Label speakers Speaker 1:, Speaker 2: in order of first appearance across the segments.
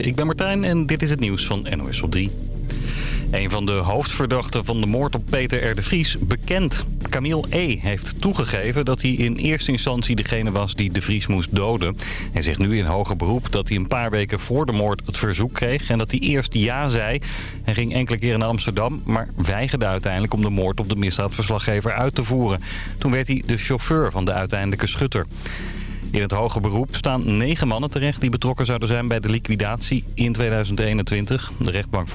Speaker 1: ik ben Martijn en dit is het nieuws van NOS op 3. Een van de hoofdverdachten van de moord op Peter R. de Vries bekend. Camille E. heeft toegegeven dat hij in eerste instantie degene was die de Vries moest doden. Hij zegt nu in hoger beroep dat hij een paar weken voor de moord het verzoek kreeg... en dat hij eerst ja zei. Hij ging enkele keren naar Amsterdam, maar weigerde uiteindelijk om de moord op de misdaadverslaggever uit te voeren. Toen werd hij de chauffeur van de uiteindelijke schutter. In het hoge beroep staan negen mannen terecht die betrokken zouden zijn bij de liquidatie in 2021. De rechtbank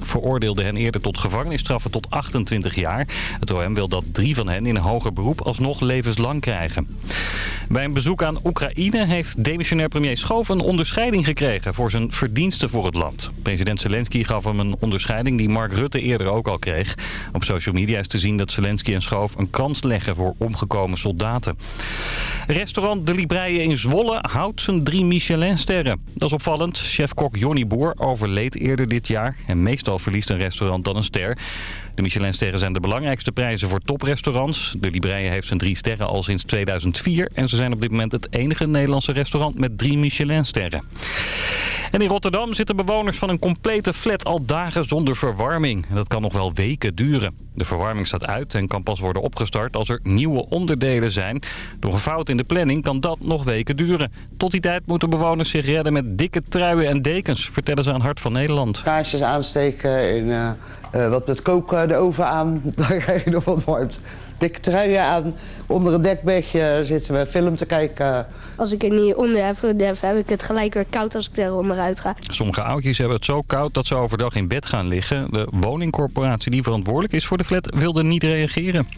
Speaker 1: veroordeelde hen eerder tot gevangenisstraffen tot 28 jaar. Het OM wil dat drie van hen in een hoger beroep alsnog levenslang krijgen. Bij een bezoek aan Oekraïne heeft demissionair premier Schoof een onderscheiding gekregen voor zijn verdiensten voor het land. President Zelensky gaf hem een onderscheiding die Mark Rutte eerder ook al kreeg. Op social media is te zien dat Zelensky en Schoof een krans leggen voor omgekomen soldaten. Restaurant De Libreien in Zwolle houdt zijn drie Michelinsterren. Dat is opvallend. Chefkok Jonny Boer overleed eerder dit jaar. En meestal verliest een restaurant dan een ster. De Michelinsterren zijn de belangrijkste prijzen voor toprestaurants. De Libreien heeft zijn drie sterren al sinds 2004. En ze zijn op dit moment het enige Nederlandse restaurant met drie Michelinsterren. En in Rotterdam zitten bewoners van een complete flat al dagen zonder verwarming. En dat kan nog wel weken duren. De verwarming staat uit en kan pas worden opgestart als er nieuwe onderdelen zijn. Door een fout in de planning kan dat nog weken duren. Tot die tijd moeten bewoners zich redden met dikke truien en dekens, vertellen ze aan Hart van Nederland.
Speaker 2: Kaarsjes aansteken en uh, uh, wat met koken de oven aan, dan krijg je nog wat warmt dikke truien aan. Onder een dekbedje zitten we film te kijken.
Speaker 3: Als ik er niet onder heb, heb ik het gelijk weer koud als ik er onderuit ga.
Speaker 1: Sommige oudjes hebben het zo koud dat ze overdag in bed gaan liggen. De woningcorporatie die verantwoordelijk is voor de flat wilde niet reageren.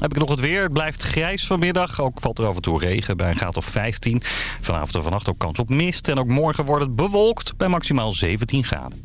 Speaker 1: Heb ik nog het weer. Het blijft grijs vanmiddag. Ook valt er af en toe regen bij een graad of 15. Vanavond en vannacht ook kans op mist. En ook morgen wordt het bewolkt bij maximaal 17 graden.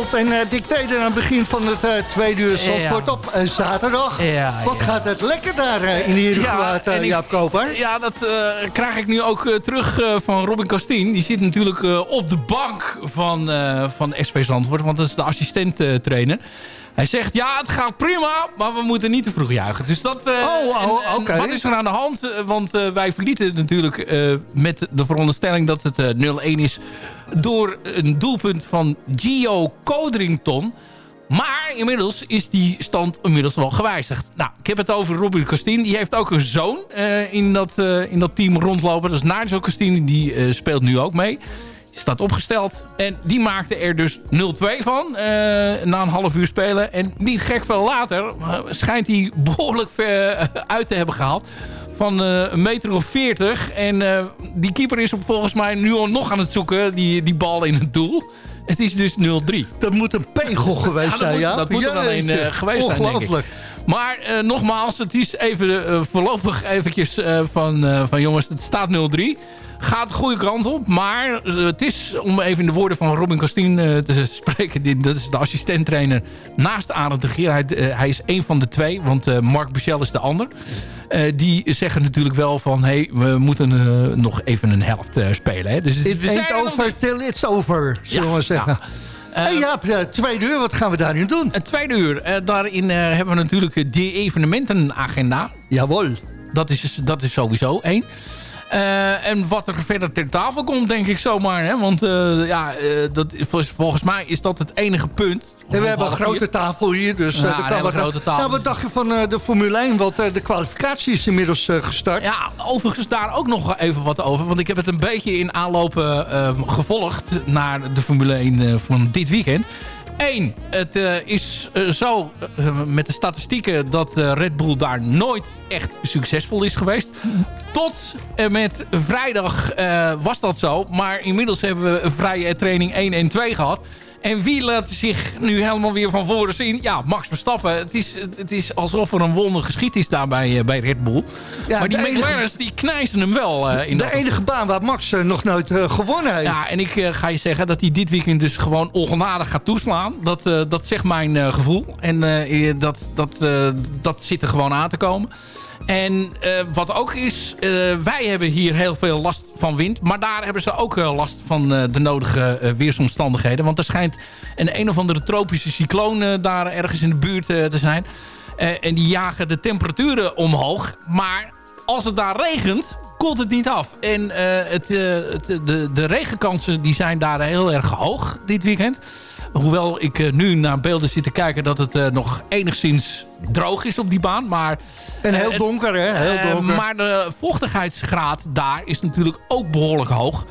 Speaker 4: En uh, aan het begin van het uh, tweede uur Zandvoort ja. op uh, zaterdag.
Speaker 5: Ja,
Speaker 4: Wat ja. gaat het lekker daar in de Herengewaard, ja, Jaap Koper?
Speaker 5: Ja, dat krijg ik nu ook terug van Robin Castien. Die zit natuurlijk op de bank van, van SV Zandvoort, want dat is de assistent trainer. Hij zegt, ja, het gaat prima, maar we moeten niet te vroeg juichen. Dus dat, uh,
Speaker 4: oh, oh oké.
Speaker 5: Wat is er aan de hand? Want uh, wij verlieten natuurlijk uh, met de veronderstelling dat het 0-1 is... door een doelpunt van Gio Codrington. Maar inmiddels is die stand inmiddels wel gewijzigd. Nou, ik heb het over Robin Costine. Die heeft ook een zoon in, dat, in dat team rondlopen. Dat is Nigel Costine. Die speelt nu ook mee staat opgesteld. En die maakte er dus 0-2 van. Uh, na een half uur spelen. En niet gek veel later uh, schijnt hij behoorlijk ver eh, uit te hebben gehaald. Van uh, een meter of 40. En die keeper is volgens mij nu al nog aan het zoeken. Die, die bal in het doel. Het is dus 0-3.
Speaker 4: Dat moet een pegel geweest zijn, ja?
Speaker 5: Dat moet er alleen geweest zijn, denk ik. Maar nogmaals, het is even voorlopig eventjes van, van jongens, het staat 0-3 gaat de goede kant op. Maar eh, het is, om even in de woorden van Robin Costien uh, te spreken... dat is de assistenttrainer naast Arend de Gier. Hij, hij, is één van de twee, want Mark Buchel is de ander. die zeggen natuurlijk wel van... hey, we moeten nog even een helft spelen. Hè. Dus
Speaker 4: It we ain't over till it's over, zullen ja, we zeggen. Ja. Hey Jaap, tweede uur, wat gaan we daarin doen?
Speaker 5: Het tweede uur, daarin hebben we natuurlijk de evenementenagenda.
Speaker 4: Jawel.
Speaker 5: Dat is, dat is sowieso één. Uh, en wat er verder ter tafel komt, denk ik zomaar. Hè? Want uh, ja, uh, dat, volgens mij is dat het enige punt.
Speaker 4: En we hebben een grote tafel hier. Dus, ja,
Speaker 5: een grote tafel.
Speaker 4: Nou, wat dacht je van de Formule 1? Want de kwalificatie is inmiddels gestart.
Speaker 5: Ja, overigens daar ook nog even wat over. Want ik heb het een beetje in aanlopen gevolgd naar de Formule 1 van dit weekend. Eén, het uh, is uh, zo uh, met de statistieken dat Red Bull daar nooit echt succesvol is geweest. Tot en met vrijdag was dat zo. Maar inmiddels hebben we vrije training 1 en 2 gehad. En wie laat zich nu helemaal weer van voren zien? Ja, Max Verstappen. Het is, het is alsof er een wonder geschiet is daar bij, eh, bij Red Bull. Ja, maar die McLaren's die knijzen hem wel uh, in
Speaker 4: De enige baan waar Max uh, nog nooit uh, gewonnen heeft.
Speaker 5: Ja, en ik ga je zeggen dat hij dit weekend dus gewoon ongenadig gaat toeslaan. Dat, dat zegt mijn gevoel. En dat, dat, dat zit er gewoon aan te komen. En uh, wat ook is, uh, wij hebben hier heel veel last van wind. Maar daar hebben ze ook uh, last van de nodige weersomstandigheden. Want er schijnt een een of andere tropische cycloon daar ergens in de buurt te zijn. en die jagen de temperaturen omhoog. Maar als het daar regent, koelt het niet af. En het, de, de regenkansen die zijn daar heel erg hoog dit weekend. Hoewel ik uh, nu naar beelden zit te kijken dat het uh, nog enigszins droog is op die baan. Maar,
Speaker 4: en heel uh, donker, hè? Heel donker.
Speaker 5: maar de vochtigheidsgraad daar is natuurlijk ook behoorlijk hoog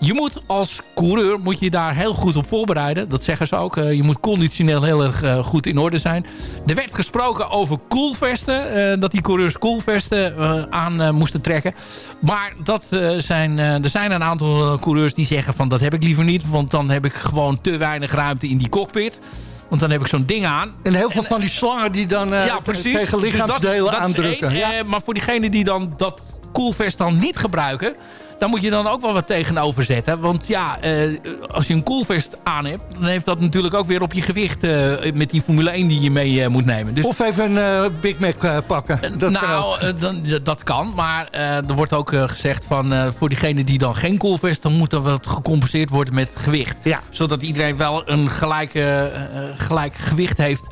Speaker 5: je moet als coureur moet je daar heel goed op voorbereiden. Dat zeggen ze ook. Uh, je moet conditioneel heel erg uh, goed in orde zijn. Er werd gesproken over koelvesten. Uh, dat die coureurs koelvesten aan moesten trekken. Maar dat, zijn, er zijn een aantal coureurs die zeggen van dat heb ik liever niet. Want dan heb ik gewoon te weinig ruimte in die cockpit. Want dan heb ik zo'n ding aan.
Speaker 4: En heel veel van die slangen die dan ja, precies. tegen lichaamsdelen dus dat, dat aandrukken.
Speaker 5: ja. maar voor diegenen die dan dat koelvest dan niet gebruiken daar moet je dan ook wel wat tegenover zetten. Want ja, uh, als je een koelvest aan hebt... dan heeft dat natuurlijk ook weer op je gewicht... Uh, met die Formule 1 die je mee uh, moet nemen.
Speaker 4: Dus, of even een Big Mac pakken.
Speaker 5: Dat nou, dan, dat kan. Maar er wordt ook gezegd van... voor diegene die dan geen koelvest... dan moet er wat gecompenseerd worden met gewicht.
Speaker 4: Ja.
Speaker 5: Zodat iedereen wel een gelijke, gelijk gewicht heeft...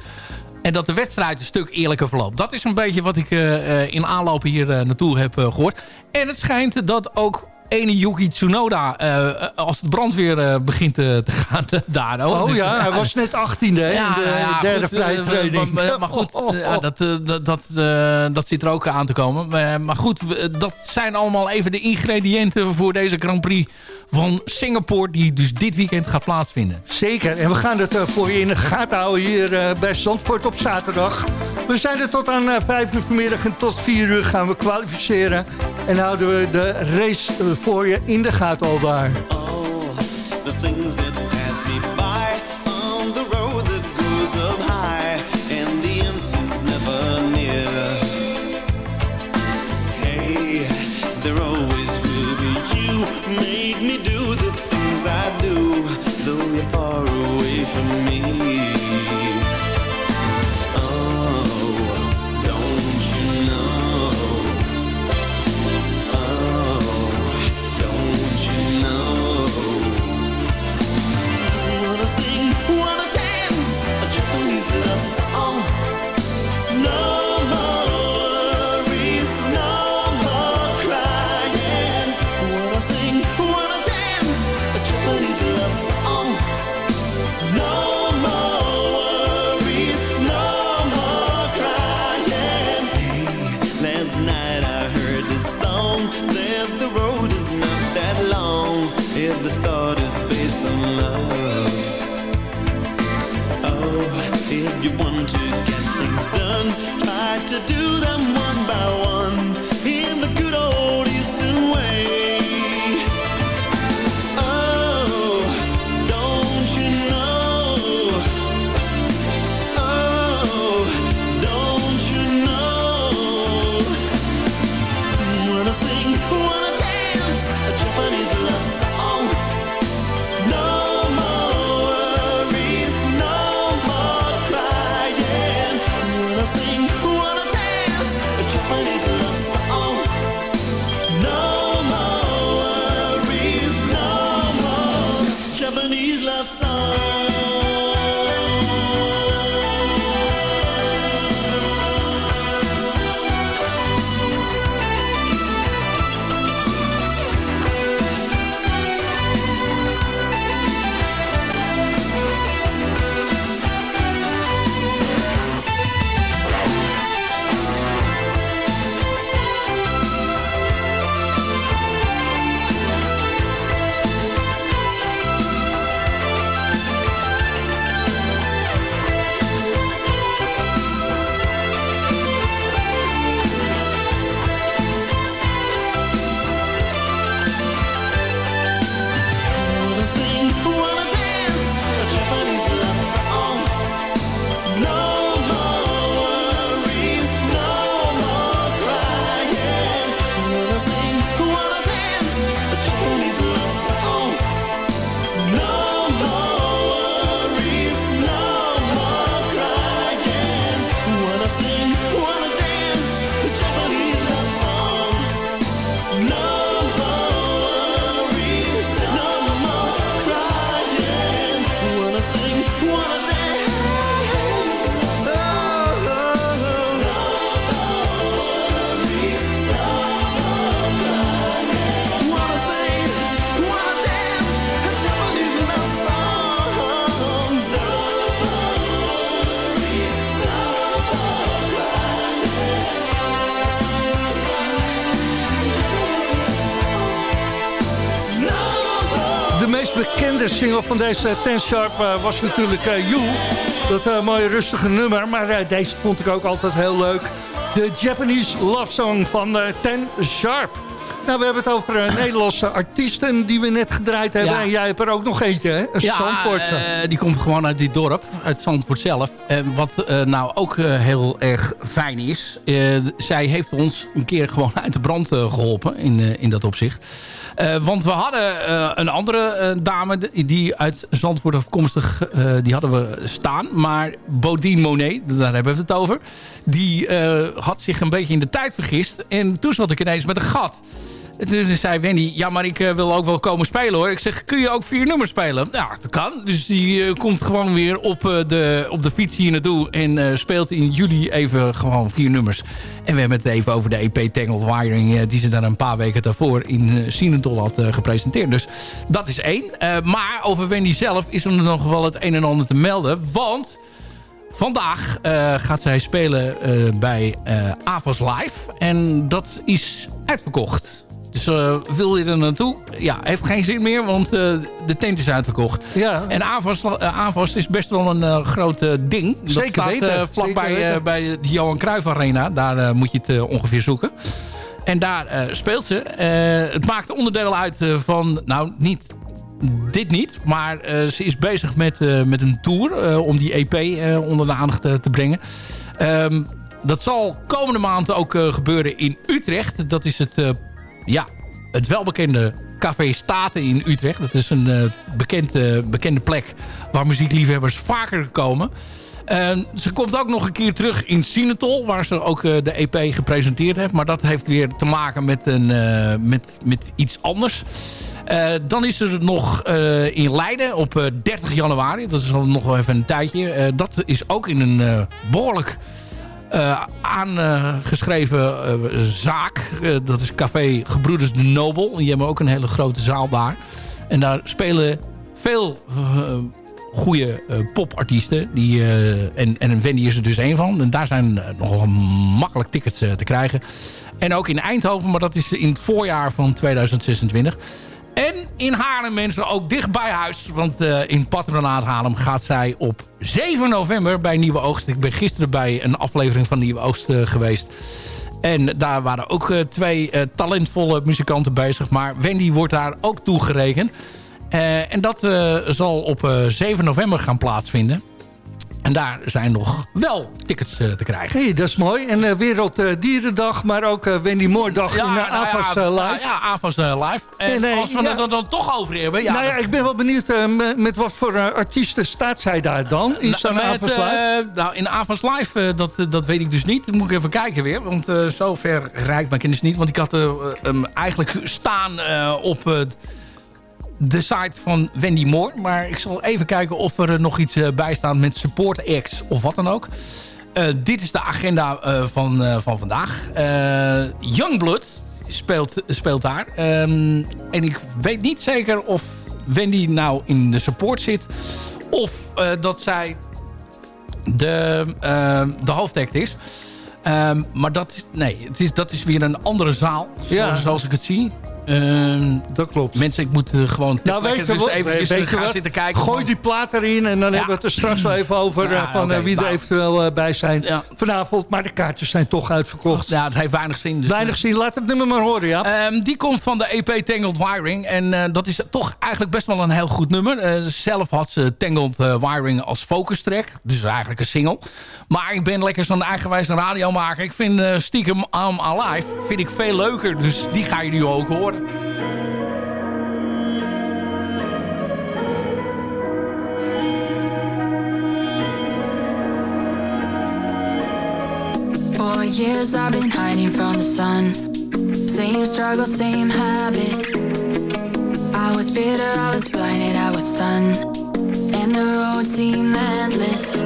Speaker 5: En dat de wedstrijd een stuk eerlijker verloopt. Dat is een beetje wat ik uh, in aanloop hier uh, naartoe heb uh, gehoord. En het schijnt dat ook ene Yuki Tsunoda, uh, als de brandweer uh, begint te, te gaan daar.
Speaker 4: Oh dus, ja, hij was net 18e ja, in de ja, derde vrijtraining.
Speaker 5: Maar, maar, goed, dat, dat, dat, dat zit er ook aan te komen. maar goed, dat zijn allemaal even de ingrediënten voor deze Grand Prix van Singapore... die dus dit weekend gaat plaatsvinden.
Speaker 4: Zeker, en we gaan het voor je in de gaten houden hier bij Zandvoort op zaterdag. We zijn er tot aan 5 uur vanmiddag en tot 4 uur gaan we kwalificeren. En houden we de race voor je in de gaten al daar. Oh, the van deze Ten Sharp eh, was natuurlijk eh You. Dat eh, mooie rustige nummer, maar deze vond ik ook altijd heel leuk. De Japanese Love Song van Ten Sharp. Nou, we hebben het over Nederlandse artiesten die we net gedraaid hebben.
Speaker 5: Ja.
Speaker 4: En jij hebt er ook nog eentje, hè? Een
Speaker 5: Ja, die komt gewoon uit dit dorp, uit Zandvoort zelf. En wat nou ook heel erg fijn is... zij heeft ons een keer gewoon uit de brand eh, geholpen in, in dat opzicht. Eh, want we hadden eh, een andere eh, dame die- uit Zandvoort afkomstig... die hadden we staan. Maar Bodine Monet, daar hebben we het over... die had zich een beetje in de tijd vergist. En toen zat ik ineens met een gat. Toen zei Wendy, ja, maar ik eh, wil ook wel komen spelen hoor. Ik zeg, kun je ook vier nummers spelen? Ja, dat kan. Dus die eh, komt gewoon weer op, eh, de, op de fiets hier naartoe. En eh, speelt in juli even gewoon vier nummers. En we hebben het even over de EP Tangled Wiring... eh, die ze dan een paar weken daarvoor in uh, Sinentol had eh, gepresenteerd. Dus dat is één. Eh, maar over Wendy zelf is er nog wel het een en ander te melden. Want... Vandaag eh, gaat zij spelen eh, bij eh Avas Live. En dat is uitverkocht. Dus eh, wil je er naartoe? Ja, heeft geen zin meer, want eh, de tent is uitverkocht.
Speaker 4: Ja.
Speaker 5: En Avas, eh, is best wel een groot ding. dat
Speaker 4: Zeker
Speaker 5: staat
Speaker 4: weten, zeker
Speaker 5: vlakbij bij de Johan Cruijff Arena. Daar moet je het ongeveer zoeken. En daar speelt ze. Het maakt onderdeel uit van... Nou, niet dit niet. Maar ze is bezig met, met een tour om die EP onder de aandacht te, te brengen. Ehm, dat zal komende maand ook gebeuren in Utrecht. Dat is het, ja, het welbekende Café Staten in Utrecht. Dat is een eh, bekende, bekende plek waar muziekliefhebbers vaker komen. Eh, ze komt ook nog een keer terug in Sinatol, waar ze ook eh, de EP gepresenteerd heeft. Maar dat heeft weer te maken met, een, eh, met, met iets anders. Eh, dan is er nog eh, in Leiden op eh, 30 januari. Dat is nog wel even een tijdje. Eh, dat is ook in een eh, behoorlijk eh, aangeschreven eh, zaak. Eh, dat is Café Gebroeders de Nobel. Die hebben ook een hele grote zaal daar. En daar spelen veel uh, goede uh, popartiesten. Die, uh, en, en Wendy is er dus één van. En daar zijn nog makkelijk tickets te krijgen. En ook in Eindhoven, maar dat is in het voorjaar van 2026. En in Haarlem mensen ook dicht bij huis. Want eh, in Patronaat Haarlem gaat zij op 7 november bij Nieuwe Oogst. Ik ben gisteren bij een aflevering van Nieuwe Oogst eh, geweest. En daar waren ook eh, twee talentvolle muzikanten bezig. Maar Wendy wordt daar ook toegerekend. En dat zal op eh, 7 november gaan plaatsvinden. En daar zijn nog wel tickets eh, te krijgen.
Speaker 4: hey, dat is mooi. En eh, Werelddierendag, maar ook eh, Wendy Moordag in uh,
Speaker 5: nou
Speaker 4: AFAS
Speaker 5: ja,
Speaker 4: eh, live.
Speaker 5: Ja, ja AFAS eh, live. En
Speaker 4: Nee,
Speaker 5: als we
Speaker 4: ja.
Speaker 5: het er dan toch over hebben... Ja,
Speaker 4: nou ja, ik ben wel benieuwd eh, met wat voor eh, artiesten staat zij daar dan in
Speaker 5: Nou,
Speaker 4: AFAS
Speaker 5: met,
Speaker 4: live?
Speaker 5: eh, nou, in Avans Live, eh, dat, dat weet ik dus niet. Moet ik even kijken weer. Want eh zover reikt mijn kennis niet. Want ik had eh, hem eigenlijk staan eh, op eh, de site van Wendy Moore. Maar ik zal even kijken of er eh, nog iets eh, bij staat met support acts of wat dan ook. Eh, dit is de agenda van, van vandaag. Youngblood speelt, speelt daar. Ehm, en ik weet niet zeker of Wendy nou in de support zit... of dat zij de, de hoofdact is. Ehm, maar dat, nee, het is, dat is weer een andere zaal,
Speaker 4: Ja.
Speaker 5: zoals ik het zie. Ehm,
Speaker 4: dat klopt.
Speaker 5: Mensen, ik moet eh, gewoon ter
Speaker 4: Nou,
Speaker 5: plekke dus
Speaker 4: wat?
Speaker 5: eventjes
Speaker 4: Weet
Speaker 5: eh, gaan
Speaker 4: wat?
Speaker 5: zitten kijken.
Speaker 4: Gooi
Speaker 5: van-
Speaker 4: die plaat erin en dan hebben we het er straks wel even over...
Speaker 5: Ja,
Speaker 4: eh, van wie er eventueel bij zijn vanavond. Maar de kaartjes zijn toch uitverkocht.
Speaker 5: Ja, het heeft weinig zin. Dus
Speaker 4: Weinig zin. Laat het nummer maar horen, ja.
Speaker 5: Ehm, die komt van de EP Tangled Wiring. En dat is toch eigenlijk best wel een heel goed nummer. Zelf had ze Tangled Wiring als focus track. Dus eigenlijk een single. Maar ik ben lekker zo'n eigenwijze radiomaker. Ik vind stiekem I'm Alive vind ik veel leuker. Dus die ga je nu ook horen.
Speaker 6: For years I've been hiding from the sun. Same struggle, same habit. I was bitter, I was blinded, I was stunned. And the road seemed endless.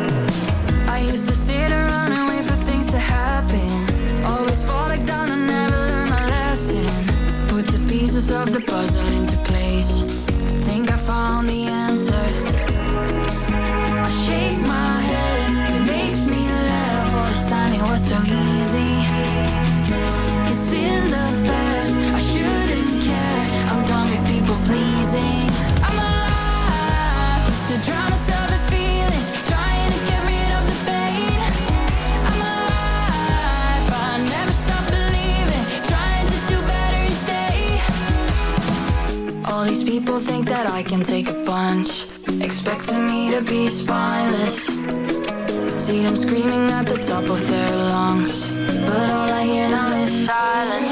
Speaker 6: I used to sit around and wait for things to happen. Of the puzzle people think that I can take a punch, expecting me to be spineless. See them screaming at the top of their lungs, but all I hear now is silence.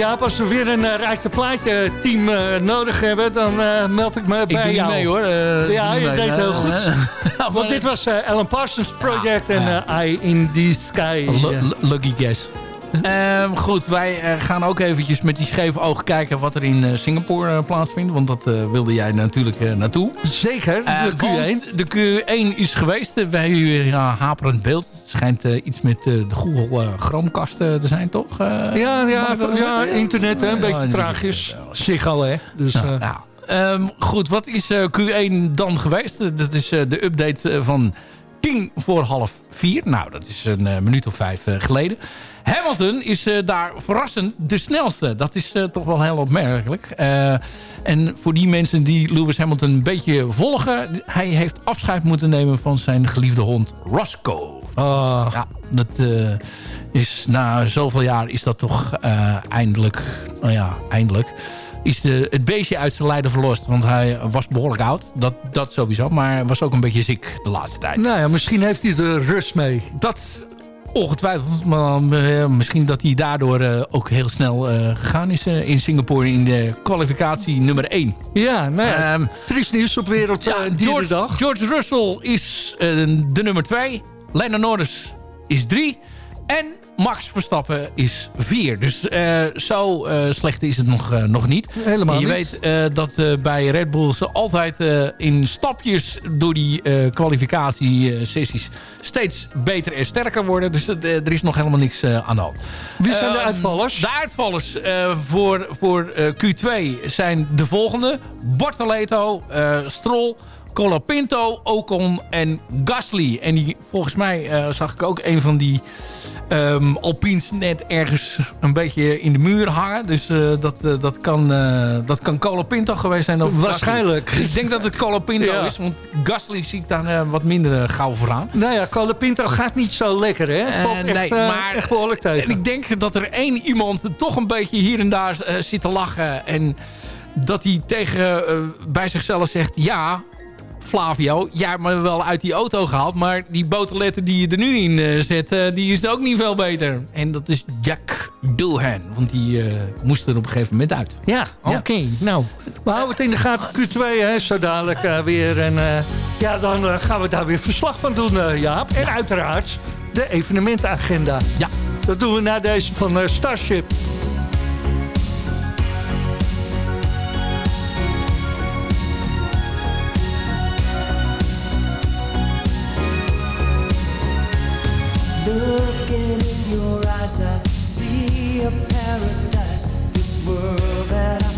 Speaker 4: Ja, als we weer een uh, Rijk de Plaatje team eh, nodig hebben, dan eh, meld ik me
Speaker 5: Ik
Speaker 4: bij
Speaker 5: doe niet
Speaker 4: jou.
Speaker 5: mee hoor. eh,
Speaker 4: ja,
Speaker 5: doe
Speaker 4: je deed heel
Speaker 5: Eh,
Speaker 4: goed.
Speaker 5: eh,
Speaker 4: Want dit was eh, Alan Parsons Project en eh, Eye in the Sky.
Speaker 5: Lu- lu- Lucky guess. Ehm, goed, wij eh, gaan ook eventjes met die scheve ogen kijken wat er in eh, Singapore eh, plaatsvindt. Want dat wilde jij natuurlijk naartoe.
Speaker 4: Zeker, de Q1.
Speaker 5: want de Q1 is geweest. Wij hebben haperend beeld. Het schijnt iets met de Google Chromecast te zijn, toch?
Speaker 4: Ja, ja, ja, internet, hè, een beetje traagjes. Ziggo, hè. Dus,
Speaker 5: Nou,
Speaker 4: eh,
Speaker 5: nou, ehm, goed, wat is eh, Q1 dan geweest? Dat is de update van tien voor half vier. Nou, dat is een minuut of vijf geleden. Hamilton is eh, daar verrassend de snelste. Dat is eh, toch wel heel opmerkelijk. Eh, en voor die mensen die Lewis Hamilton een beetje volgen... hij heeft afscheid moeten nemen van zijn geliefde hond Roscoe.
Speaker 4: ah,
Speaker 5: Ja, dat is na zoveel jaar is dat toch eindelijk, nou ja, eindelijk, is de, het beestje uit zijn lijden verlost. Want hij was behoorlijk oud, dat, dat sowieso, maar was ook een beetje ziek de laatste tijd.
Speaker 4: nou ja, misschien heeft hij er rust mee.
Speaker 5: Dat ongetwijfeld, maar eh, misschien dat hij daardoor eh, ook heel snel eh, gegaan is in Singapore in de kwalificatie nummer 1.
Speaker 4: Ja, nou ja,
Speaker 5: Ehm,
Speaker 4: triest nieuws op Wereld
Speaker 5: ja, George. George Russell is de nummer 2. Lena Norris is 3. En Max Verstappen is vier. Dus eh, zo eh, slecht is het nog, eh, nog niet.
Speaker 4: Helemaal
Speaker 5: En je
Speaker 4: niet.
Speaker 5: weet dat bij Red Bull ze altijd in stapjes door die kwalificatiesessies steeds beter en sterker worden. Dus er is nog helemaal niks aan de hand.
Speaker 4: Wie zijn de
Speaker 5: Ehm,
Speaker 4: uitvallers?
Speaker 5: De uitvallers voor, voor eh, Q2 zijn de volgende. Bortoleto, eh Stroll, Colapinto, Ocon en Gasly. En die, volgens mij zag ik ook een van die ehm Alpines net ergens een beetje in de muur hangen. Dus eh, dat, eh, dat, kan, eh dat kan Colapinto geweest zijn. Of Gasly.
Speaker 4: Waarschijnlijk.
Speaker 5: Ik denk dat het Colapinto
Speaker 4: Ja.
Speaker 5: is, want Gasly zie ik daar wat minder gauw vooraan.
Speaker 4: Nou ja, Colapinto gaat niet zo lekker, hè? Echt,
Speaker 5: nee, maar
Speaker 4: echt behoorlijk.
Speaker 5: En ik denk dat er één iemand toch een beetje hier en daar zit te lachen. En dat hij tegen bij zichzelf zegt... Ja, Flavio, jij hebt me wel uit die auto gehaald... maar die boterletter die je er nu in eh, zet... eh, die is ook niet veel beter. En dat is Jack Doohan. Want die eh, moest er op een gegeven moment uit.
Speaker 4: Ja, oké. Nou, we houden het in de gaten Q2, hè, zo dadelijk weer. En ja, dan gaan we daar weer verslag van doen, Jaap. En uiteraard de evenementenagenda.
Speaker 5: Ja.
Speaker 4: Dat doen we na deze van Starship.
Speaker 7: Looking in your eyes, I see a paradise. This world that I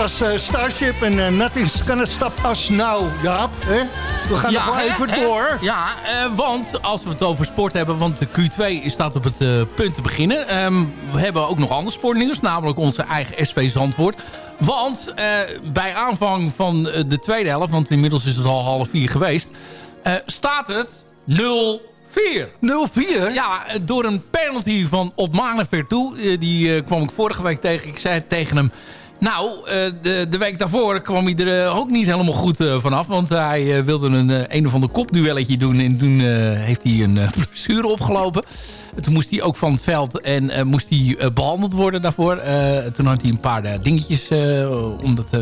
Speaker 4: was eh, Starship en eh, Nothing's Gonna Stop Us Now. Jaap, hè? We gaan nog wel
Speaker 5: hè,
Speaker 4: even
Speaker 5: hè?
Speaker 4: door.
Speaker 5: Ja, eh, want als we het over sport hebben... want de Q2 staat op het punt te beginnen. Ehm, we hebben ook nog ander sportnieuws, namelijk onze eigen SP Zandvoort. Want bij aanvang van de tweede helft... want inmiddels is het al half vier geweest... staat het 0-4.
Speaker 4: 0-4?
Speaker 5: Ja, door een penalty van Otmane Vertoe. Die kwam ik vorige week tegen. Ik zei tegen hem... Nou, eh, de, de week daarvoor kwam hij er eh, ook niet helemaal goed eh, vanaf. Want hij wilde een, een of ander kopduelletje doen. En toen heeft hij een blessure opgelopen. Toen moest hij ook van het veld en moest hij eh, behandeld worden daarvoor. Toen had hij een paar dingetjes om dat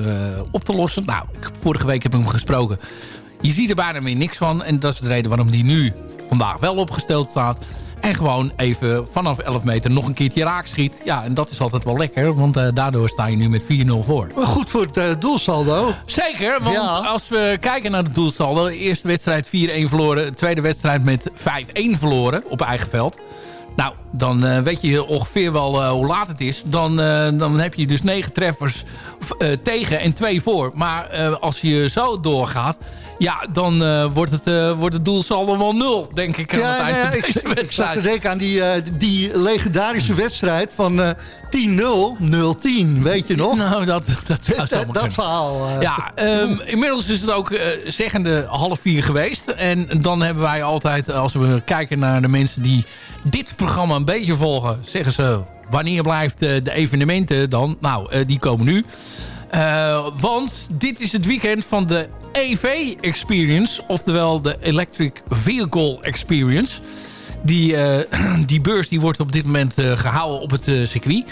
Speaker 5: op te lossen. Nou, vorige week heb ik hem gesproken. Je ziet er bijna meer niks van. En dat is de reden waarom hij nu vandaag wel opgesteld staat. En gewoon even vanaf 11 meter nog een keertje raak schiet. Ja, en dat is altijd wel lekker. Want eh, daardoor sta je nu met 4-0 voor.
Speaker 4: Maar goed voor het eh, doelsaldo.
Speaker 5: Zeker, want
Speaker 4: Ja.
Speaker 5: als we kijken naar de doelsaldo... eerste wedstrijd 4-1 verloren... de tweede wedstrijd met 5-1 verloren op eigen veld... Nou, dan eh, weet je ongeveer wel hoe laat het is. Dan, eh, dan heb je dus negen treffers tegen en twee voor. Maar als je zo doorgaat... Ja, dan eh, wordt, het, eh, wordt het doelsaldo wel nul, denk ik, aan het
Speaker 4: Ja,
Speaker 5: eind
Speaker 4: nou ja,
Speaker 5: van
Speaker 4: ik,
Speaker 5: deze
Speaker 4: ik zat te denken aan die, eh, die legendarische wedstrijd van eh 10-0, 0-10, weet je nog?
Speaker 5: Nou, dat, dat zou
Speaker 4: dat, verhaal.
Speaker 5: Ja, ehm, inmiddels is het ook zeggende half vier geweest. En dan hebben wij altijd, als we kijken naar de mensen die dit programma een beetje volgen... zeggen ze, wanneer blijft de evenementen dan? Nou, die komen nu. Eh, want dit is het weekend van de EV Experience. Oftewel de Electric Vehicle Experience. Die, eh, die beurs die wordt op dit moment eh, gehouden op het circuit.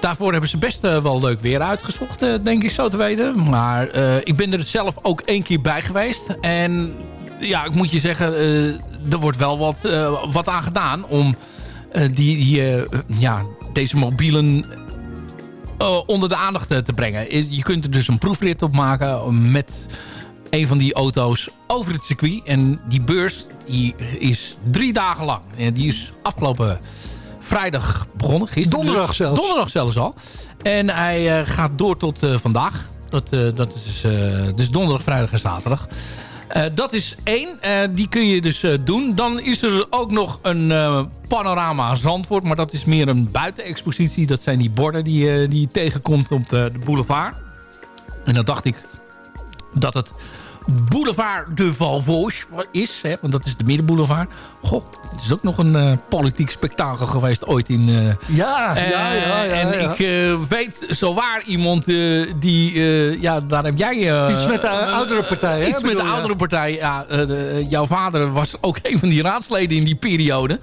Speaker 5: Daarvoor hebben ze best wel leuk weer uitgezocht, denk ik zo te weten. Maar ik ben er zelf ook één keer bij geweest. En ja, ik moet je zeggen, er wordt wel wat, wat aan gedaan om die, die, ja, deze mobielen onder de aandacht eh, te brengen. Je kunt er dus een proefrit op maken met een van die auto's over het circuit. En die beurs die is drie dagen lang. En die is afgelopen vrijdag begonnen. Gisteren
Speaker 4: Donderdag
Speaker 5: dus.
Speaker 4: zelfs.
Speaker 5: Donderdag zelfs al. En hij eh, gaat door tot eh, vandaag. Dat, eh, dat is eh, dus donderdag, vrijdag en zaterdag. Eh, dat is één. Eh, die kun je dus eh, doen. Dan is er ook nog een panorama Zandvoort. Maar dat is meer een buitenexpositie. Dat zijn die borden die, die je tegenkomt op de, de boulevard. En dan dacht ik dat het Boulevard de Valvauche is. Hè, want dat is de middenboulevard. Goh, het is ook nog een eh, politiek spektakel geweest ooit in... eh,
Speaker 4: Ja, ja, ja. ja,
Speaker 5: en
Speaker 4: ja.
Speaker 5: ik eh, weet zowaar iemand eh, die... eh, ja, daar heb jij... eh,
Speaker 4: Iets met de
Speaker 5: eh,
Speaker 4: oudere partij, hè,
Speaker 5: Iets met de oudere partij. Ja, eh, de- jouw vader was ook een van die raadsleden in die periode.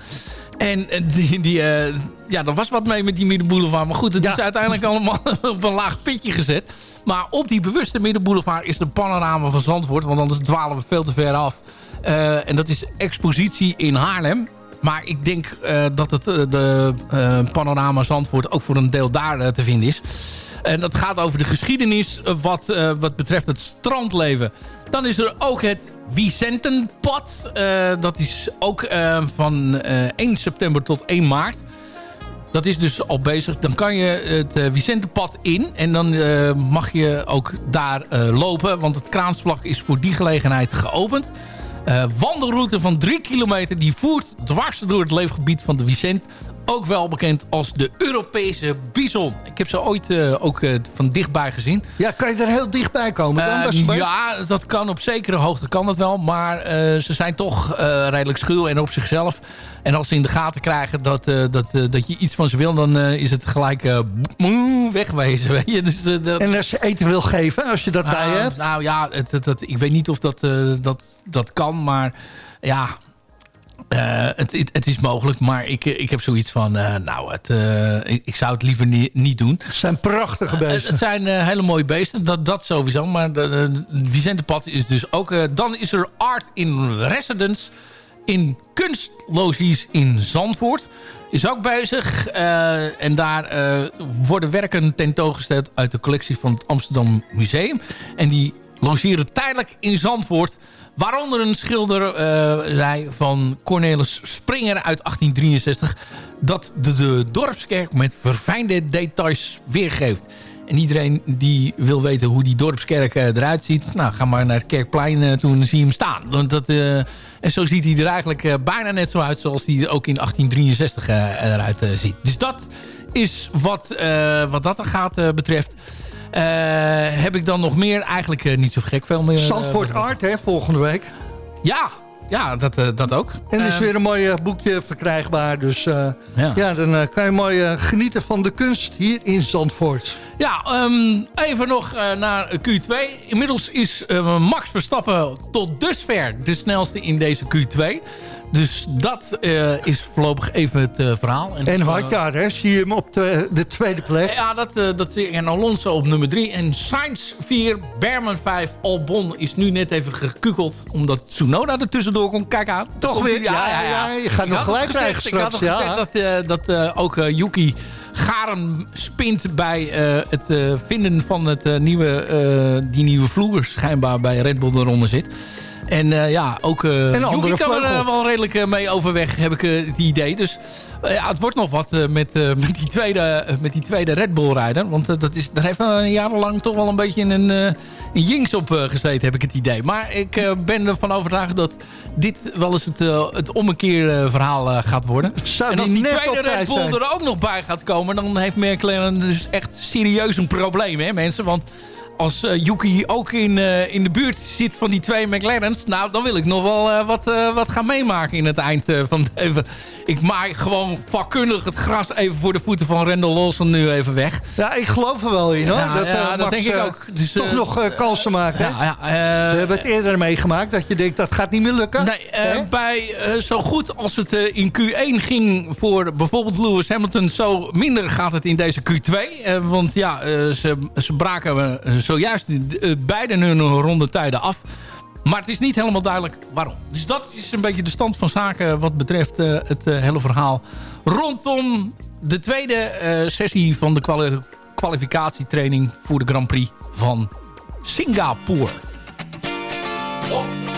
Speaker 5: En eh, die, die, eh, ja, er was wat mee met die middenboulevard. Maar goed, het
Speaker 4: Ja.
Speaker 5: is uiteindelijk allemaal op een laag pitje gezet. Maar op die bewuste middenboulevard is de panorama van Zandvoort. Want anders dwalen we veel te ver af. Eh, en dat is expositie in Haarlem. Maar ik denk dat het, de panorama Zandvoort ook voor een deel daar te vinden is. En dat gaat over de geschiedenis wat, wat betreft het strandleven. Dan is er ook het Vicentenpad. Eh, dat is ook eh, van eh, 1 september tot 1 maart. Dat is dus al bezig. Dan kan je het eh, Vicentenpad in. En dan eh, mag je ook daar eh, lopen. Want het kraansvlak is voor die gelegenheid geopend. Eh, wandelroute van 3 kilometer. Die voert dwars door het leefgebied van de Vicent. Ook wel bekend als de Europese bison. Ik heb ze ooit eh, ook eh, van dichtbij gezien.
Speaker 4: Ja, kan je er heel dichtbij komen dan?
Speaker 5: Eh, ja, dat kan op zekere hoogte kan dat wel. Maar ze zijn toch redelijk schuw en op zichzelf. En als ze in de gaten krijgen dat, dat, dat je iets van ze wil... dan is het gelijk wegwezen. Weet je? Dus, dat,
Speaker 4: En als je eten wil geven, als je dat bij
Speaker 5: nou,
Speaker 4: hebt.
Speaker 5: nou ja, het, het, het- ik weet niet of dat, dat, dat kan. Maar ja, eh, het, het, het is mogelijk. Maar ik, ik heb zoiets van... eh, nou, het, eh, ik, ik zou het liever ni- niet doen.
Speaker 4: Het zijn prachtige beesten.
Speaker 5: het zijn eh, hele mooie beesten, dat, dat sowieso. Maar de Vicentepad is dus ook... eh, dan is er Art in Residence in kunstlogies in Zandvoort. Is ook bezig. eh, en daar eh, worden werken tentoongesteld uit de collectie van het Amsterdam Museum. En die logeren tijdelijk in Zandvoort. Waaronder een schilder, eh zei van Cornelis Springer uit 1863... dat de, de dorpskerk met verfijnde details weergeeft. En iedereen die wil weten hoe die dorpskerk eh, eruit ziet... nou, ga maar naar het Kerkplein uh, toe en zie je hem staan. Want dat, uh, en zo ziet hij er eigenlijk uh, bijna net zo uit... zoals hij ook in 1863 eruit ziet. Dus dat is wat, wat dat gaat betreft... heb ik dan nog meer? Eigenlijk niet zo gek veel meer.
Speaker 4: Zandvoort Art, hè, volgende week.
Speaker 5: Ja, ja, dat, uh, dat ook.
Speaker 4: En er is weer een mooi boekje verkrijgbaar. Dus uh, ja. ja. dan kan je mooi genieten van de kunst hier in Zandvoort.
Speaker 5: Ja, um, even nog naar Q2. Inmiddels is Max Verstappen tot dusver de snelste in deze Q2. Dus dat uh, is voorlopig even het uh, verhaal.
Speaker 4: En, en Hadjar, hè? Zie je hem op de, de tweede plek?
Speaker 5: Ja, dat, uh, dat zie. En Alonso op nummer 3. En Sainz 4, Berman 5, Albon is nu net even gekukeld. Omdat Tsunoda er tussendoor komt. Kijk aan.
Speaker 4: Toch weer? Ja, ja, ja, je gaat ik nog gelijk krijgen
Speaker 5: Ik had nog gezegd dat, dat ook Yuki garen spint bij het vinden van het, nieuwe, die nieuwe vloer schijnbaar bij Red Bull eronder zit. En uh, ja, ook uh, en Yuki kan er uh, wel redelijk mee overweg, heb ik het idee. Dus ja, het wordt nog wat met, met, die tweede, met die tweede Red Bull rijder. Want dat is, daar heeft jarenlang toch wel een beetje een, een jinx op gezeten, heb ik het idee. Maar ik ben ervan overtuigd dat dit wel eens het, het ommekeer verhaal gaat worden.
Speaker 4: Zou
Speaker 5: en als die tweede Red Bull
Speaker 4: zijn.
Speaker 5: er ook nog bij gaat komen... dan heeft McLaren dus echt serieus een probleem, hè mensen. Want als uh, Yuki ook in, uh, in de buurt zit van die twee McLaren's... nou, dan wil ik nog wel uh, wat, wat gaan meemaken in het eind van even. Ik maak gewoon vakkundig het gras even voor de voeten van Randall Lawson nu even weg.
Speaker 4: Ja, ik geloof er wel in, hoor.
Speaker 5: Ja,
Speaker 4: dat,
Speaker 5: ja, dat denk ik ook.
Speaker 4: Dus, toch nog kansen maken,
Speaker 5: ja,
Speaker 4: We hebben het eerder meegemaakt dat je denkt, dat gaat niet meer lukken.
Speaker 5: Nee, bij zo goed als het in Q1 ging voor bijvoorbeeld Lewis Hamilton... zo minder gaat het in deze Q2. want ja, ze, ze braken zojuist uh, beide hun rondetijden af. Maar het is niet helemaal duidelijk waarom. Dus dat is een beetje de stand van zaken wat betreft uh, het uh, hele verhaal. Rondom de tweede sessie van de kwali kwalificatietraining voor de Grand Prix van Singapore. Oh.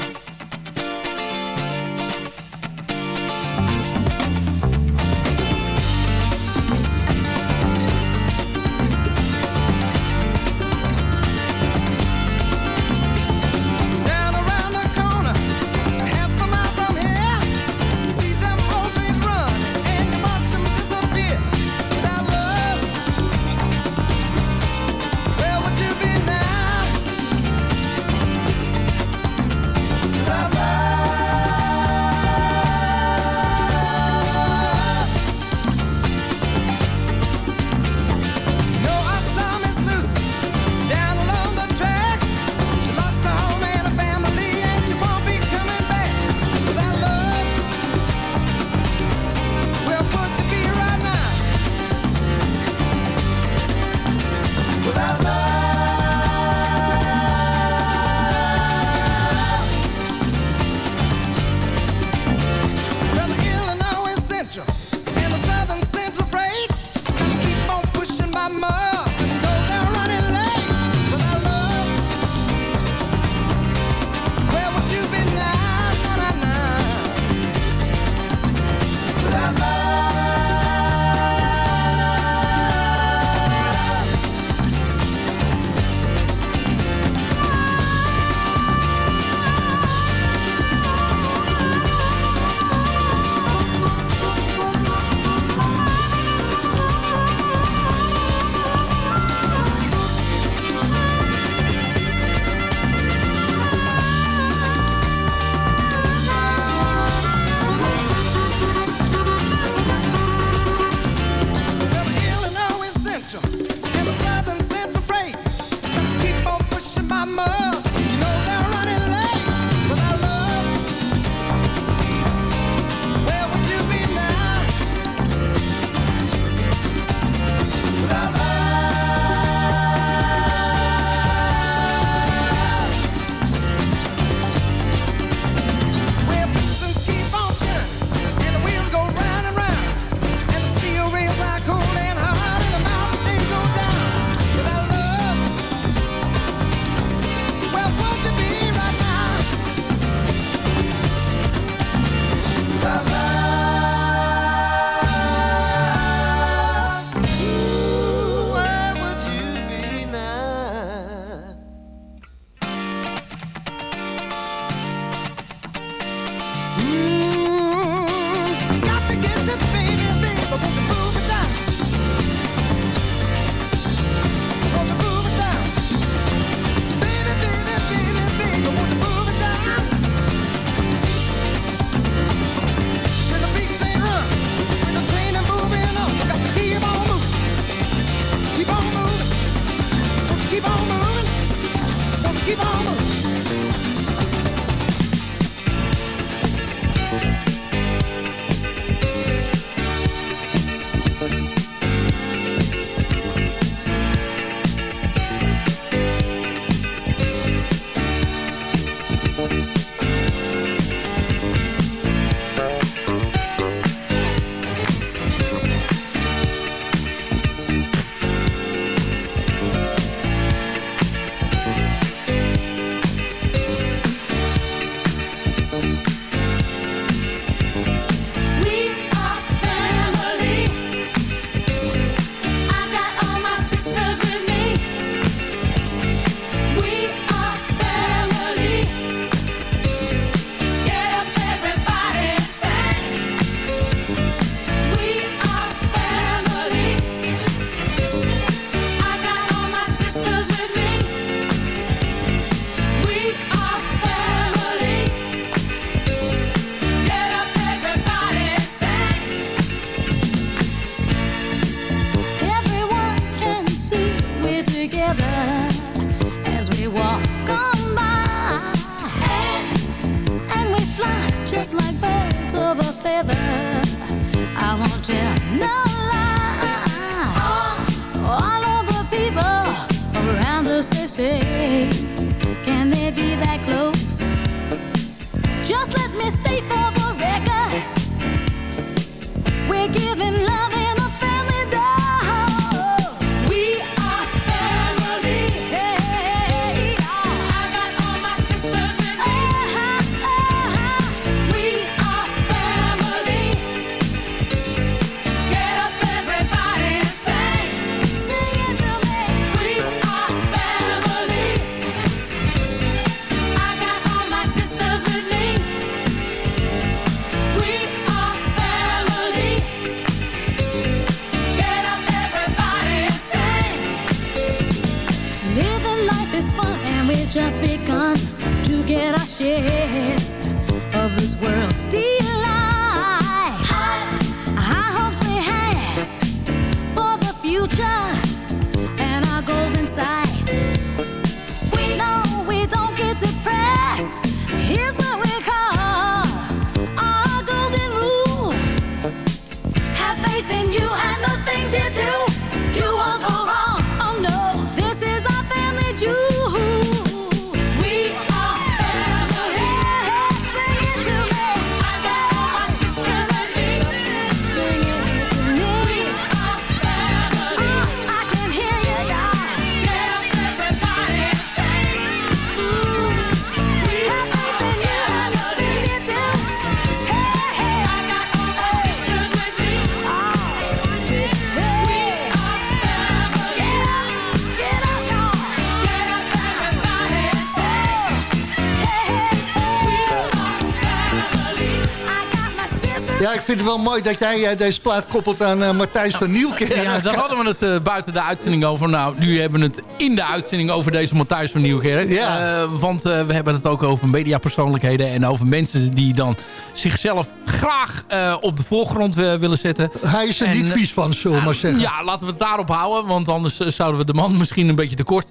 Speaker 4: Vind het wel mooi dat jij eh, deze plaat koppelt aan eh, Matthijs van Nieuwkerk.
Speaker 5: Ja, daar hadden we het eh, buiten de uitzending over. Nou, nu hebben we het in de uitzending over deze Matthijs van Nieuwkerk.
Speaker 4: Ja.
Speaker 5: Want we hebben het ook over mediapersoonlijkheden... en over mensen die dan zichzelf graag op de voorgrond willen zetten.
Speaker 4: Hij is er
Speaker 5: En,
Speaker 4: niet vies van, zullen we maar zeggen.
Speaker 5: Ja, laten we het daarop houden. Want anders zouden we de man misschien een beetje tekort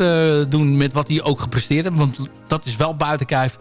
Speaker 5: doen... met wat hij ook gepresteerd heeft. Want dat is wel buiten kijf.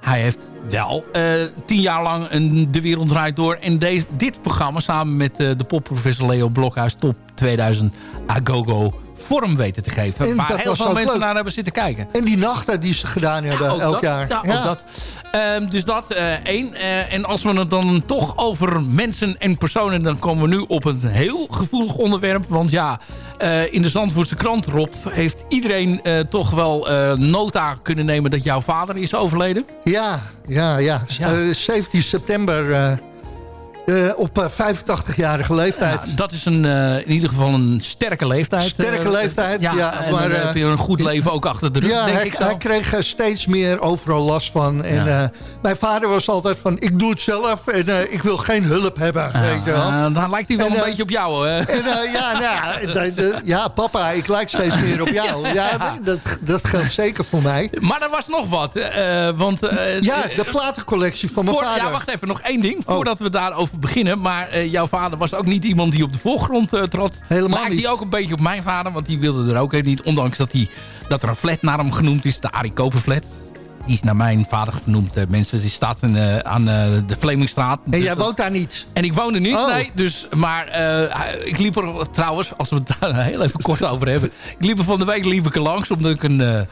Speaker 5: Hij heeft wel eh, tien jaar lang een De Wereld Draait Door. En deze, dit programma samen met eh, de popprofessor Leo Blokhuis... Top 2000 Agogo vorm weten te geven.
Speaker 4: En
Speaker 5: waar heel veel mensen
Speaker 4: leuk.
Speaker 5: naar hebben zitten kijken.
Speaker 4: En die nachten die ze gedaan hebben elk
Speaker 5: dat.
Speaker 4: jaar.
Speaker 5: Ja, ook dat. Ehm, dus dat eh, één. Eh, en als we het dan toch over mensen en personen... dan komen we nu op een heel gevoelig onderwerp. Want ja, eh, in de Zandvoortse krant, Rob... heeft iedereen toch wel nota kunnen nemen... dat jouw vader is overleden.
Speaker 4: Ja, ja, ja.
Speaker 5: Ja.
Speaker 4: Eh, 17 september eh, Eh, op eh, 85-jarige leeftijd.
Speaker 5: Ja, dat is een, eh, in ieder geval een sterke leeftijd.
Speaker 4: Sterke
Speaker 5: Eh,
Speaker 4: leeftijd, ja,
Speaker 5: en
Speaker 4: maar,
Speaker 5: dan
Speaker 4: eh,
Speaker 5: heb je een goed leven ook achter de rug,
Speaker 4: ja,
Speaker 5: denk
Speaker 4: hij,
Speaker 5: ik zo.
Speaker 4: hij kreeg eh, steeds meer overal last van. En
Speaker 5: Ja.
Speaker 4: eh, mijn vader was altijd van, ik doe het zelf en eh, ik wil geen hulp hebben. weet je wel.
Speaker 5: Eh, dan lijkt hij wel
Speaker 4: En,
Speaker 5: een
Speaker 4: eh,
Speaker 5: beetje op jou. Hè?
Speaker 4: En, eh, ja, nou, ja, papa, ik lijk steeds meer op jou. Ja, dat, dat geldt zeker voor mij.
Speaker 5: Maar er was nog wat. eh, want, eh,
Speaker 4: Ja,
Speaker 5: eh,
Speaker 4: de platencollectie van mijn
Speaker 5: voor-
Speaker 4: vader.
Speaker 5: Ja, wacht even. Nog één ding.
Speaker 4: Oh.
Speaker 5: Voordat we daarover beginnen. Maar eh, jouw vader was ook niet iemand die op de voorgrond eh, trad.
Speaker 4: Helemaal
Speaker 5: Lijkt
Speaker 4: niet.
Speaker 5: die ook een beetje op mijn vader. Want die wilde er ook niet. Ondanks dat, hij, dat er een flat naar hem genoemd is. De Arie Koper flat. Die is naar mijn vader genoemd. eh, mensen, die staat in, eh, aan eh, de Vlemingstraat.
Speaker 4: En
Speaker 5: Dus
Speaker 4: jij
Speaker 5: dat-
Speaker 4: woont daar niet.
Speaker 5: En ik woonde niet,
Speaker 4: Oh.
Speaker 5: nee. Dus, maar ik liep er trouwens, als we het daar heel even kort over hebben. Ik liep er van de week liep ik er langs omdat ik een,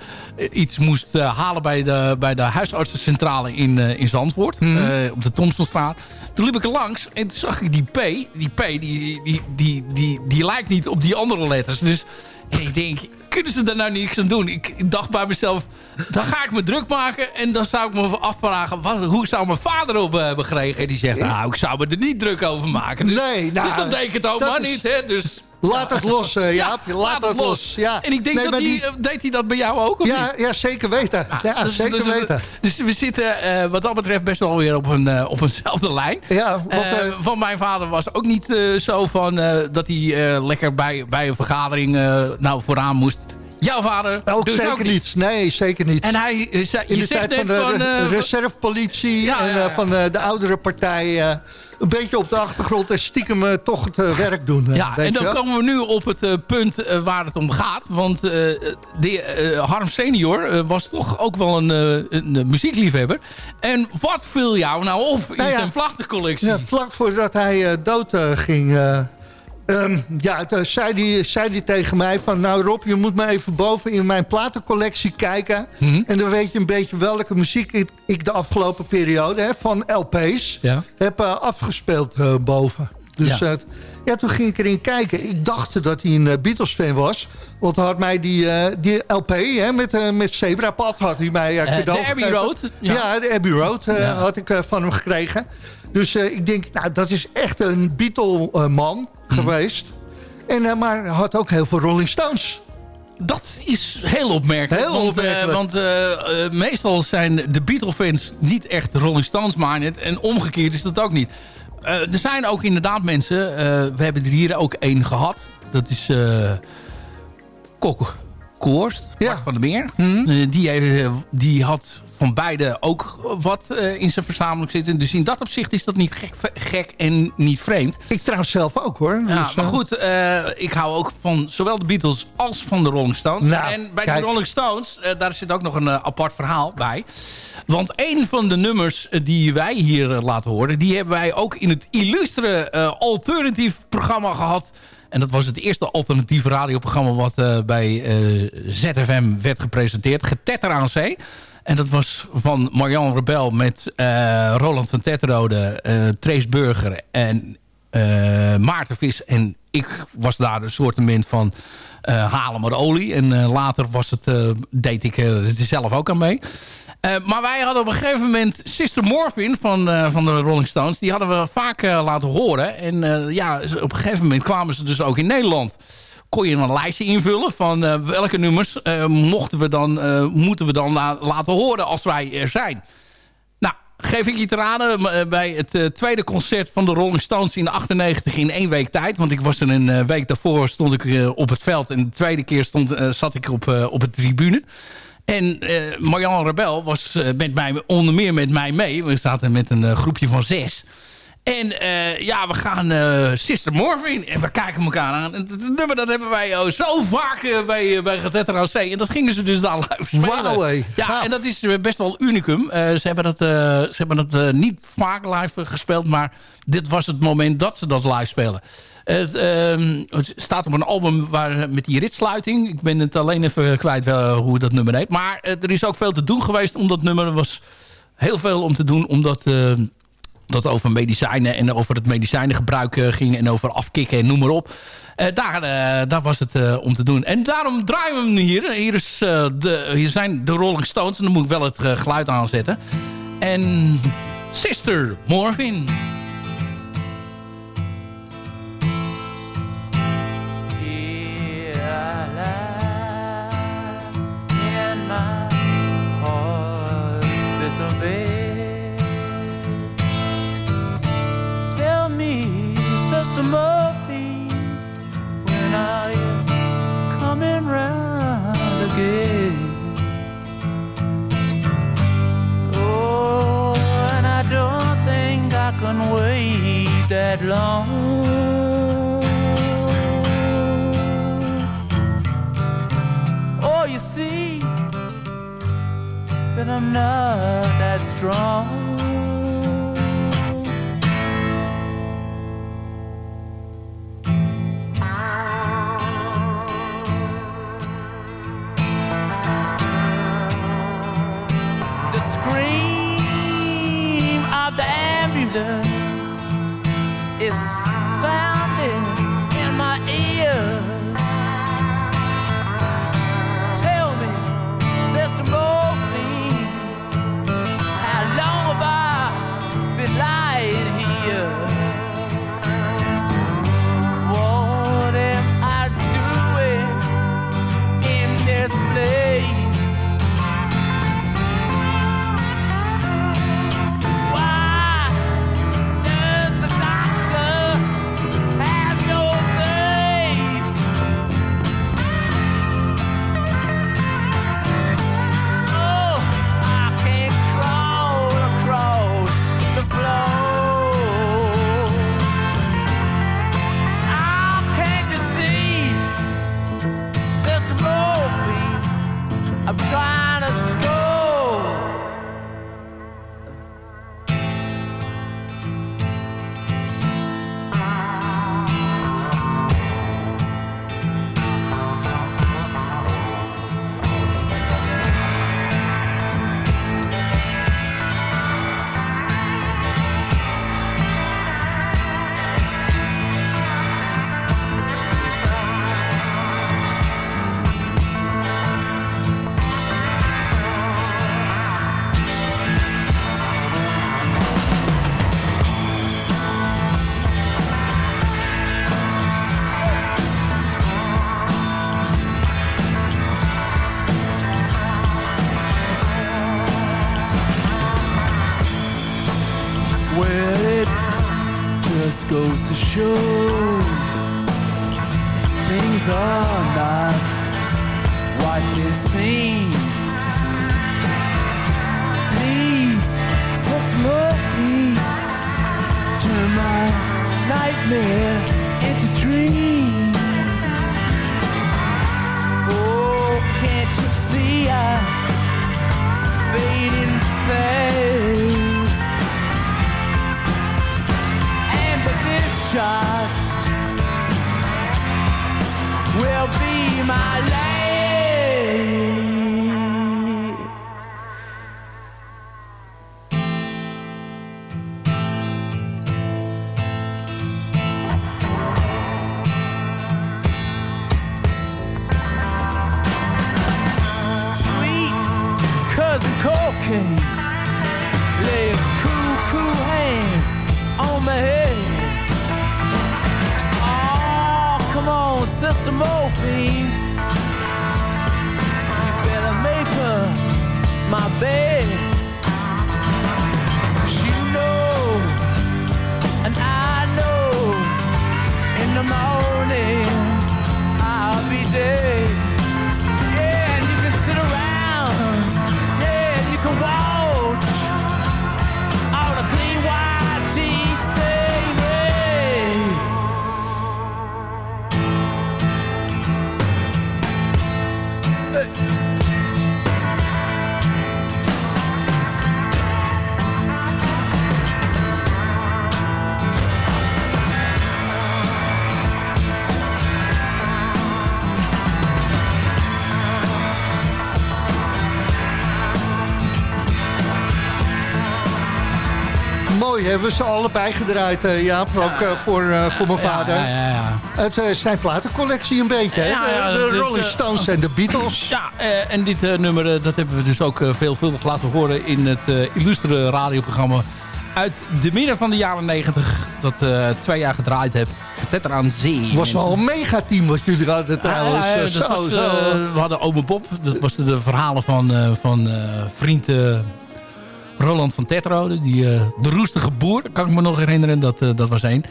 Speaker 5: iets moest halen bij de, bij de huisartsencentrale in, in Zandvoort.
Speaker 4: Mhm.
Speaker 5: op de Thomsonstraat. Toen liep ik er langs en toen zag ik die P. Die P, die, die, die, die, die, lijkt niet op die andere letters. Dus en ik denk, kunnen ze daar nou niks aan doen? Ik, ik dacht bij mezelf, dan ga ik me druk maken. En dan zou ik me afvragen, wat, hoe zou mijn vader op eh, hebben gekregen? En die zegt, nou, ik zou me er niet druk over maken. Dus,
Speaker 4: Nee, nou,
Speaker 5: dus dan deed ik het ook
Speaker 4: dat
Speaker 5: maar
Speaker 4: is-
Speaker 5: niet. Hè? Dus,
Speaker 4: Laat het los, eh,
Speaker 5: ja,
Speaker 4: Jaap. laat, het los. Ja.
Speaker 5: En ik denk
Speaker 4: Nee,
Speaker 5: dat die, eh, deed hij dat bij jou ook, of
Speaker 4: Ja,
Speaker 5: niet?
Speaker 4: ja, zeker weten. Ja,
Speaker 5: Dus-
Speaker 4: zeker
Speaker 5: dus,
Speaker 4: weten.
Speaker 5: Dus we zitten eh, wat dat betreft best wel weer op, een, op eenzelfde lijn.
Speaker 4: Ja, wat,
Speaker 5: van mijn vader was ook niet zo van dat hij lekker bij, bij een vergadering nou vooraan moest. Jouw vader
Speaker 4: ook
Speaker 5: dus
Speaker 4: zeker
Speaker 5: ook
Speaker 4: niet. Nee, zeker niet.
Speaker 5: En hij eh, zei,
Speaker 4: In
Speaker 5: je
Speaker 4: de
Speaker 5: zegt
Speaker 4: tijd
Speaker 5: net
Speaker 4: van de
Speaker 5: van...
Speaker 4: re-
Speaker 5: eh,
Speaker 4: reservepolitie
Speaker 5: Ja,
Speaker 4: en
Speaker 5: ja,
Speaker 4: eh,
Speaker 5: ja.
Speaker 4: van de oudere partij... een beetje op de achtergrond en stiekem toch het werk doen.
Speaker 5: Ja, en dan komen we nu op het punt waar het om gaat. Want de, Harm senior was toch ook wel een, een muziekliefhebber. En wat viel jou nou op in
Speaker 4: Nou
Speaker 5: zijn?
Speaker 4: Ja, vlak voordat hij dood ging... eh, ehm, ja, toen zei hij zei die tegen mij van... Nou Rob, je moet maar even boven in mijn platencollectie kijken.
Speaker 5: Mhm.
Speaker 4: En dan weet je een beetje welke muziek ik, ik de afgelopen periode... Hè, van LP's
Speaker 5: Ja.
Speaker 4: heb eh, afgespeeld eh, boven. Dus
Speaker 5: Ja.
Speaker 4: ja. ja, toen ging ik erin kijken. Ik dacht dat hij een eh, Beatles-fan was. Want hij had mij die, eh, die LP hè, met, eh met Zebrapad had hij mij eh,
Speaker 5: Eh,
Speaker 4: cadeau
Speaker 5: de Abbey. Road?
Speaker 4: Ja,
Speaker 5: Ja.
Speaker 4: de Abbey Road eh, had ik eh, van hem gekregen. Dus eh, ik denk, nou, dat is echt een Beatle-man
Speaker 5: Mhm.
Speaker 4: geweest. En, eh, maar hij had ook heel veel Rolling Stones.
Speaker 5: Dat is heel opmerkelijk.
Speaker 4: Heel
Speaker 5: want,
Speaker 4: opmerkelijk.
Speaker 5: eh, want eh, eh, meestal zijn de Beatle-fans niet echt Rolling Stones-minded. En omgekeerd is dat ook niet. Eh, er zijn ook inderdaad mensen... eh, we hebben er hier ook één gehad. Dat is eh Kok Koorst,
Speaker 4: Ja.
Speaker 5: Bart van der Meer.
Speaker 4: Mhm.
Speaker 5: Eh, die, eh, die had van beide ook wat eh, in zijn verzameling zitten. Dus in dat opzicht is dat niet gek, gek en niet vreemd.
Speaker 4: Ik trouwens zelf ook, hoor.
Speaker 5: Ja,
Speaker 4: Dus,
Speaker 5: maar
Speaker 4: eh,
Speaker 5: goed, eh, ik hou ook van zowel de Beatles als van de Rolling Stones.
Speaker 4: Nou,
Speaker 5: en bij
Speaker 4: kijk.
Speaker 5: de Rolling Stones, daar zit ook nog een apart verhaal bij. Want een van de nummers die wij hier laten horen... die hebben wij ook in het illustre alternatief programma gehad... En dat was het eerste alternatieve radioprogramma... wat bij ZFM werd gepresenteerd. Getetter aan zee. En dat was van Marjan Rebel met eh, Roland van Tetterode, eh Trace Burger en eh Maarten Vis. En ik was daar een soortement van eh halen maar olie. En later was het, deed ik het zelf ook aan mee. Maar wij hadden op een gegeven moment Sister Morphine van, van de Rolling Stones. Die hadden we vaak laten horen. En ja, op een gegeven moment kwamen ze dus ook in Nederland. Kon je een lijstje invullen van eh, welke nummers eh, mochten we dan, eh, moeten we dan la- laten horen als wij er zijn. Nou, geef ik je te raden. Bij het tweede concert van de Rolling Stones in 98 in één week tijd. Want ik was er een week daarvoor stond ik op het veld. En de tweede keer stond, zat ik op, op de tribune. En eh Marjan Rebel was met mij, onder meer met mij mee. We zaten met een groepje van zes. En eh, ja, we gaan eh, Sister Morphine. En we kijken elkaar aan. Dat nummer dat hebben wij oh, zo vaak bij, uh, bij Getetter. En dat gingen ze dus daar live spelen.
Speaker 4: Hé.
Speaker 5: Ja, en dat is best wel unicum. Ze hebben dat, ze hebben dat niet vaak live gespeeld. Maar dit was het moment dat ze dat live spelen. Het, ehm, het staat op een album waar, met die ritsluiting. Ik ben het alleen even kwijt hoe dat nummer heet. Maar er is ook veel te doen geweest om dat nummer. Er was heel veel om te doen. Omdat dat over medicijnen en over het medicijnengebruik eh, ging. En over afkicken en noem maar op. Eh, daar, eh, daar was het om te doen. En daarom draaien we hem hier. Hier, is, de, hier zijn de Rolling Stones. En dan moet ik wel het geluid aanzetten. En Sister Morphine.
Speaker 8: Haven't waited that long. Oh, you see that I'm not that strong. It's sad. Are not. Please, Sister Murphy, turn my nightmare into dreams. Oh, can't you see I fading and shot will be my last.
Speaker 4: Mooi, hebben we ze allebei gedraaid, eh, Jaap. Ook eh, voor, eh, voor mijn vader.
Speaker 5: Ja, ja, ja.
Speaker 4: Het zijn platencollectie een beetje, hè?
Speaker 5: Ja, ja,
Speaker 4: de de Rolling Stones en de Beatles.
Speaker 5: Ja, en dit nummer dat hebben we dus ook veelvuldig laten horen in het illustere radioprogramma uit de midden van de jaren 90 dat eh, twee jaar gedraaid heb. Tetter aan zee.
Speaker 4: Het was wel een megateam wat jullie hadden trouwens.
Speaker 5: Ja, ja, dat
Speaker 4: zo,
Speaker 5: was,
Speaker 4: zo.
Speaker 5: we hadden Ome Bob. Dat was de, de verhalen van, eh, van vriend eh, Roland van Tetrode. Die, eh, de roestige boer, kan ik me nog herinneren. Dat, eh, dat was één.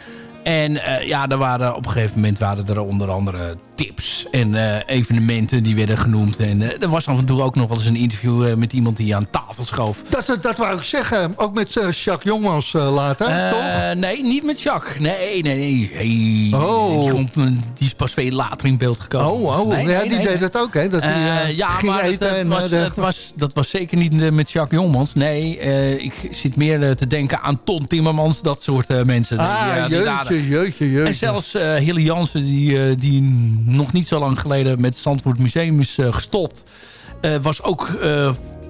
Speaker 5: En eh, ja, er waren, op een gegeven moment waren er onder andere tips en eh, evenementen die werden genoemd. En eh, er was af en toe ook nog wel eens een interview met iemand die aan tafel schoof.
Speaker 4: Dat, dat wou ik zeggen. Ook met Jacques Jongmans later, toch?
Speaker 5: Nee, niet met Jacques. Nee, nee, nee. Hey,
Speaker 4: Oh.
Speaker 5: die, komt, die is pas veel later in beeld gekomen.
Speaker 4: Oh, oh
Speaker 5: Nee,
Speaker 4: ja,
Speaker 5: nee,
Speaker 4: die
Speaker 5: nee,
Speaker 4: deed het ook, hè? Dat
Speaker 5: eh, ja, maar
Speaker 4: en,
Speaker 5: was, dat was zeker niet met Jacques Jongmans. Nee, ik zit meer te denken aan Ton Timmermans, dat soort mensen. Die,
Speaker 4: Ah,
Speaker 5: eh, die En zelfs eh Hilly Jansen, die, eh, die nog niet zo lang geleden met het Zandvoort Museum is eh, gestopt... was ook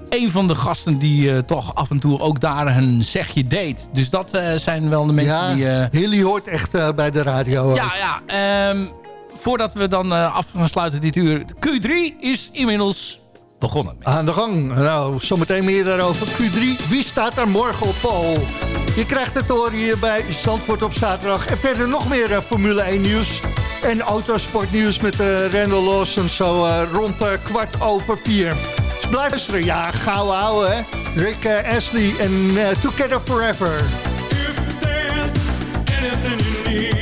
Speaker 5: een van de gasten die toch af en toe ook daar een zegje deed. Dus dat zijn wel de mensen
Speaker 4: ja,
Speaker 5: die...
Speaker 4: Hilly hoort echt bij de radio.
Speaker 5: ja, ja. ehm, voordat we dan af gaan sluiten dit uur. Q3 is inmiddels begonnen.
Speaker 4: Aan de gang. Nou, zometeen meer daarover. Q3, wie staat er morgen op Paul? Je krijgt te horen hier bij Zandvoort op zaterdag. En verder nog meer eh, Formule 1 nieuws. En autosportnieuws met uh, Randall Lawson zo eh, rond kwart over vier. Dus blijf luisteren. Ja, gauw houden hè. Rick Astley en Together Forever.
Speaker 9: there's anything you need,